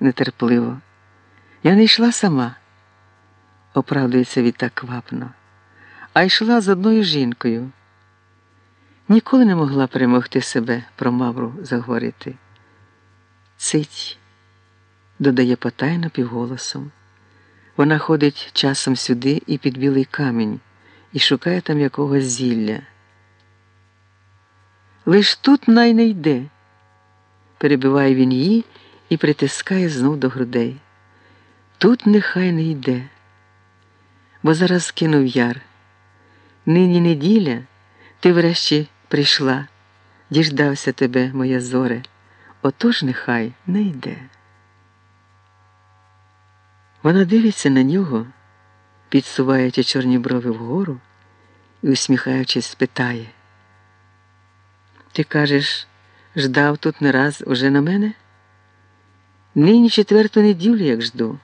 нетерпливо. Я не йшла сама, оправдується відтак квапно, а йшла з одною жінкою. Ніколи не могла перемогти себе про Мавру заговорити. Цить, додає потайно півголосом. Вона ходить часом сюди і під білий камінь і шукає там якогось зілля. Лиш тут най не йде, перебиває він її і притискає знов до грудей. Тут нехай не йде, бо зараз кинув яр. Нині неділя, ти врешті прийшла, діждався тебе, моя зоре, отож нехай не йде. Вона дивиться на нього, підсуваючи чорні брови вгору і, усміхаючись, спитає. Ти кажеш, ждав тут не раз уже на мене? Нині четверту неділю, як жду.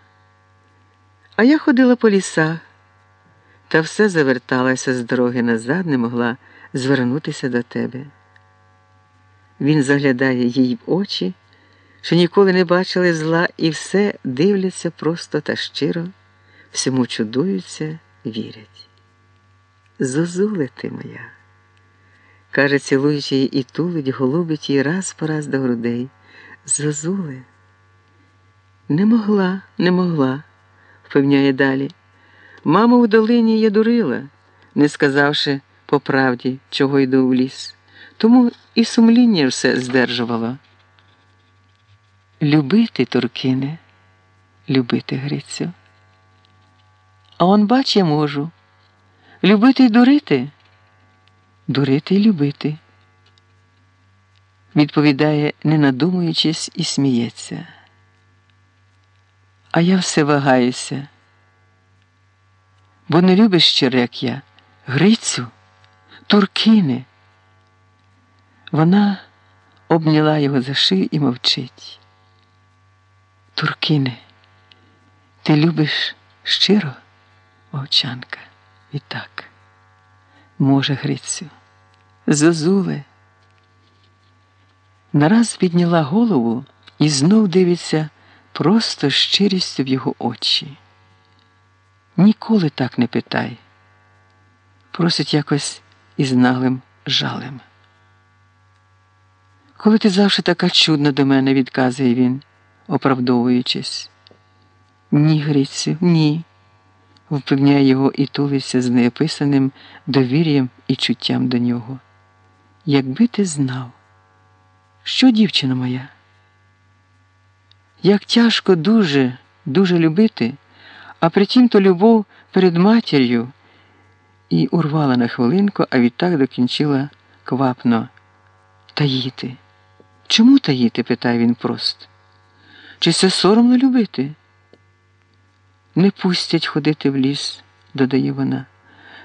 А я ходила по лісах, та все заверталася з дороги назад, не могла звернутися до тебе. Він заглядає їй в очі, що ніколи не бачили зла, і все дивляться просто та щиро, всьому чудуються, вірять. Зозуле ти моя, каже, цілуючи її і тулить, голубить її раз по раз до грудей. Зозуле. Не могла, не могла, впевняє далі. Маму в долині я дурила, не сказавши по правді, чого йду в ліс. Тому і сумління все здержувало. Любити, Туркине, любити Грицю. А он, бач, я можу. Любити й дурити, дурити й любити. Відповідає, не надумуючись, і сміється. А я все вагаюся, бо не любиш щиро, як я, Грицю, туркини. Вона обняла його за шию і мовчить. Туркине, ти любиш щиро, мовчанка, і так, може, Грицю, зозуле. Нараз підняла голову і знов дивиться просто щирістю в його очі. Ніколи так не питай, просить якось із наглим жалем. Коли ти завжди така чудна до мене, відказує він, оправдовуючись. Ні, Грицю, ні, впевняє його і тулиться з неописаним довір'ям і чуттям до нього. Якби ти знав, що дівчина моя? Як тяжко дуже, дуже любити, а притім то любов перед матір'ю і урвала на хвилинку, а відтак докінчила квапно. Таїти. Чому таїти? питає він просто. Чи це соромно любити? Не пустять ходити в ліс, додає вона.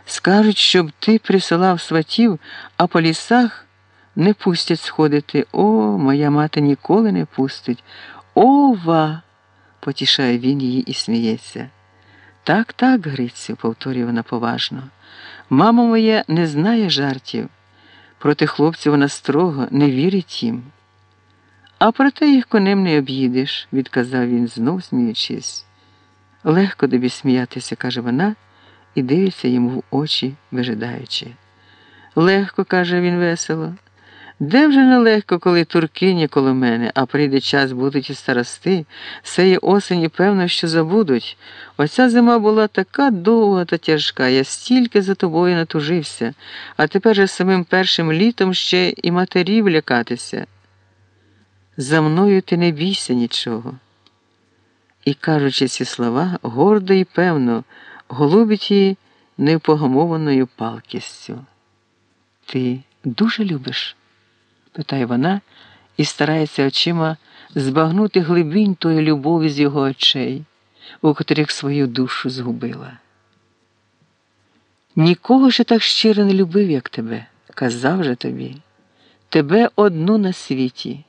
Скажуть, щоб ти присилав сватів, а по лісах не пустять сходити. О, моя мати ніколи не пустить. Ова, потішає він її і сміється. Так, так, Грицю, повторює вона поважно. Мама моя не знає жартів. Проти хлопців вона строго не вірить їм. А проте їх конем не об'їдеш, відказав він, знов сміючись. Легко тобі сміятися, каже вона, і дивиться йому в очі, вижидаючи. Легко, каже він весело. Де вже нелегко, коли туркині коло мене, а прийде час будуть і старости, сеє осені, певно, що забудуть. Оця зима була така довга та тяжка, я стільки за тобою натужився, а тепер же самим першим літом ще і матерів лякатися. За мною ти не бійся нічого. І, кажучи ці слова, гордо і певно, голубить її невпогамованою палкістю. Ти дуже любиш? Питає вона і старається очима збагнути глибінь тої любові з його очей, у котрих свою душу згубила. Нікого ще так щиро не любив, як тебе, казав же тобі, тебе одну на світі.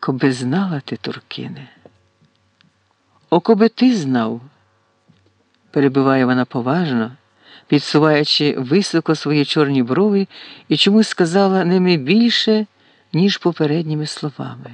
Коби знала ти, Туркине. О, коби ти знав, перебиває вона поважно підсуваючи високо свої чорні брови і чомусь сказала ними більше, ніж попередніми словами.